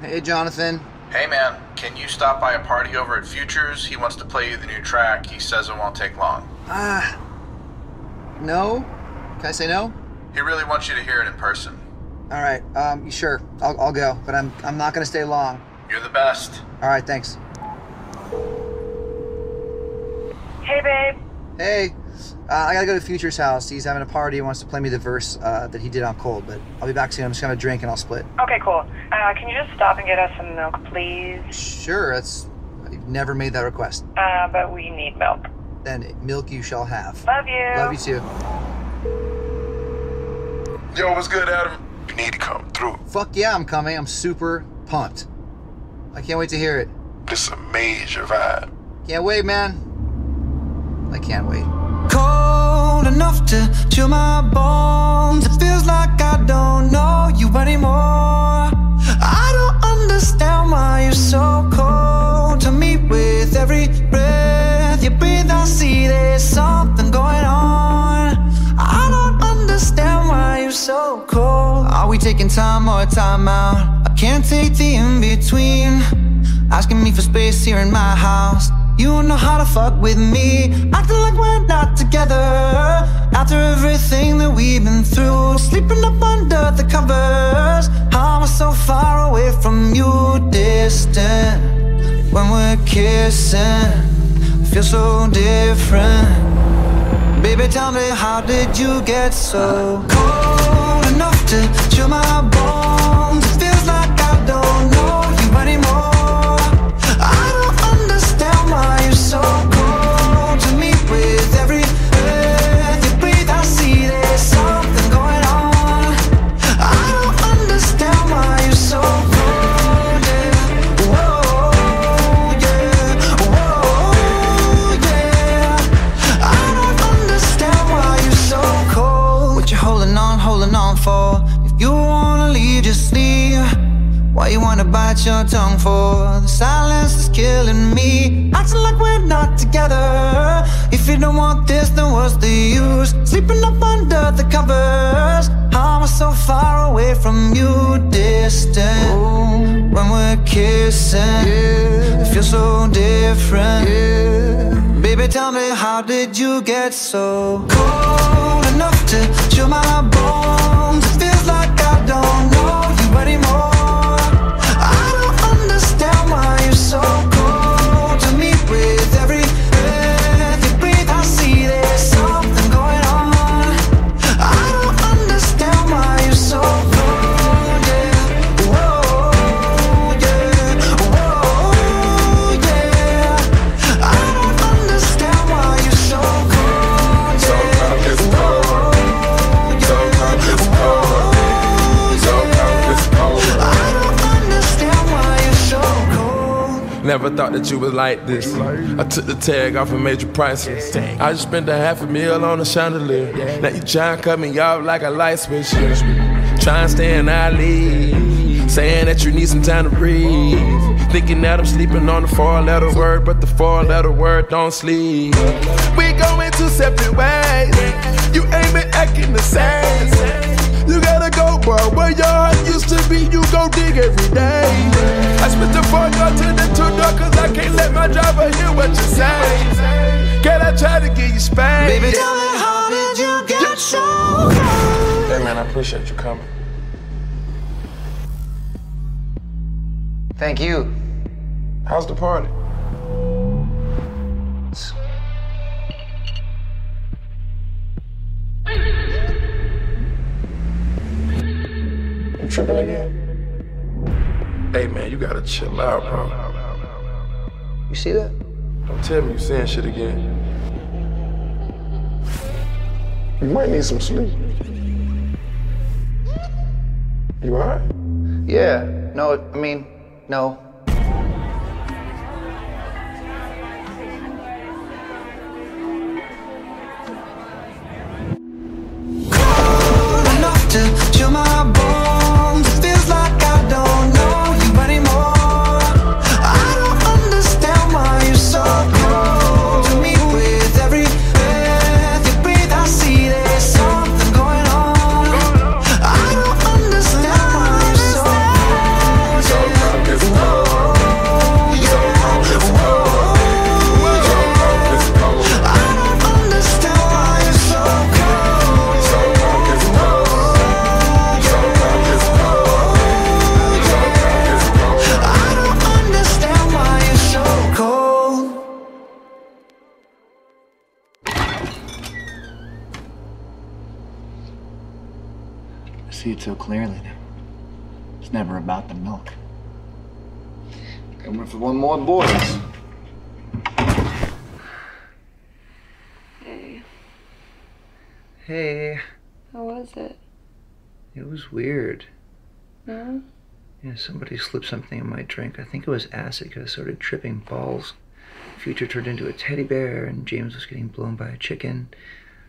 Hey, Jonathan. Hey man, can you stop by a party over at Futures? He wants to play you the new track. He says it won't take long. Ah. no? Can I say no? He really wants you to hear it in person. All right. Um, sure. I'll, I'll go, but I'm I'm not gonna stay long. You're the best. All right. Thanks. Hey, babe. Hey. Uh, I gotta go to Future's house. He's having a party. He wants to play me the verse uh, that he did on Cold, but I'll be back soon. I'm just gonna drink and I'll split. Okay, cool. Uh, can you just stop and get us some milk, please? Sure. That's. I've never made that request. Uh, but we need milk. Then milk you shall have. Love you. Love you too. Yo, what's good, Adam? You need to come through. Fuck yeah, I'm coming. I'm super pumped. I can't wait to hear it. This is a major vibe. Can't wait, man. I can't wait. Enough to chill my bones. It feels like I don't know you anymore. I don't understand why you're so cold to me. With every breath you breathe, I see there's something going on. I don't understand why you're so cold. Are we taking time or time out? I can't take the in between. Asking me for space here in my house. You know how to fuck with me. Acting like we're not together. After everything that we've been through. Sleeping up under the covers. How am I so far away from you? Distant. When we're kissing. Feel so different. Baby, tell me, how did you get so cold enough to chill my Why you wanna bite your tongue for? The silence is killing me. Acting like we're not together. If you don't want this, then what's the use? Sleeping up under the covers. How am I so far away from you? Distant. When we're kissing, it feels so different. Baby, tell me, how did you get so cold enough to chill my bones? It feels like I don't know you anymore. Never thought that you was like this. I took the tag off made you priceless. I just spent a half a meal on a chandelier. Now you try and cut me off like a light switch. Try and stay in our league. Saying that you need some time to breathe. Thinking that I'm sleeping on the four letter word, but the four letter word don't sleep. We going two separate ways. You ain't been acting the same. You gotta go, bro. Where your heart used to be, you go dig every day. I spit the four door to the two door, cause I can't let my driver hear what you say. Can I try to get you spanked? Baby, tell me how did you get so cold? Hey man, I appreciate you coming. Thank you. How's the party? You tripping again? Hey man, you gotta chill out, bro. You see that? Don't tell me you're saying shit again. You might need some sleep. You alright? Yeah. No, I mean, no. It so clearly now. It's never about the milk. Coming for one more, boys. Hey, Hey, how was it? it was weird. No? Yeah, somebody slipped something in my drink. I think it was acid because I started tripping balls. Future turned into a teddy bear, and James was getting blown by a chicken.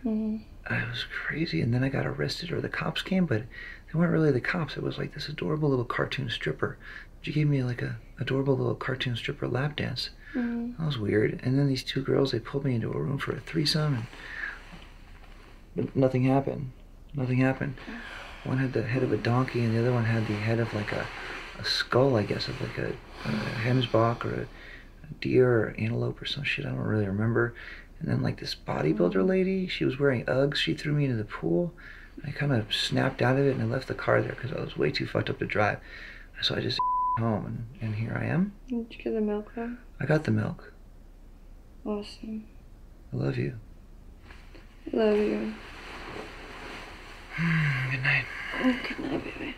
Mm-hmm. I was crazy, and then I got arrested, or the cops came, but they weren't really the cops. It was like this adorable little cartoon stripper. She gave me like a adorable little cartoon stripper lap dance. Mm-hmm. That was weird. And then these two girls, they pulled me into a room for a threesome, and but nothing happened. Nothing happened. One had the head of a donkey, and the other one had the head of like a, a skull, I guess, of like a, a hemsbach or a, a deer or antelope or some shit. I don't really remember. And then like this bodybuilder lady, she was wearing Uggs. She threw me into the pool. I kind of snapped out of it and I left the car there because I was way too fucked up to drive. So I just home, and, and here I am. Did you get the milk though? I got the milk. Awesome. I love you. I love you. Good night. Good night, baby.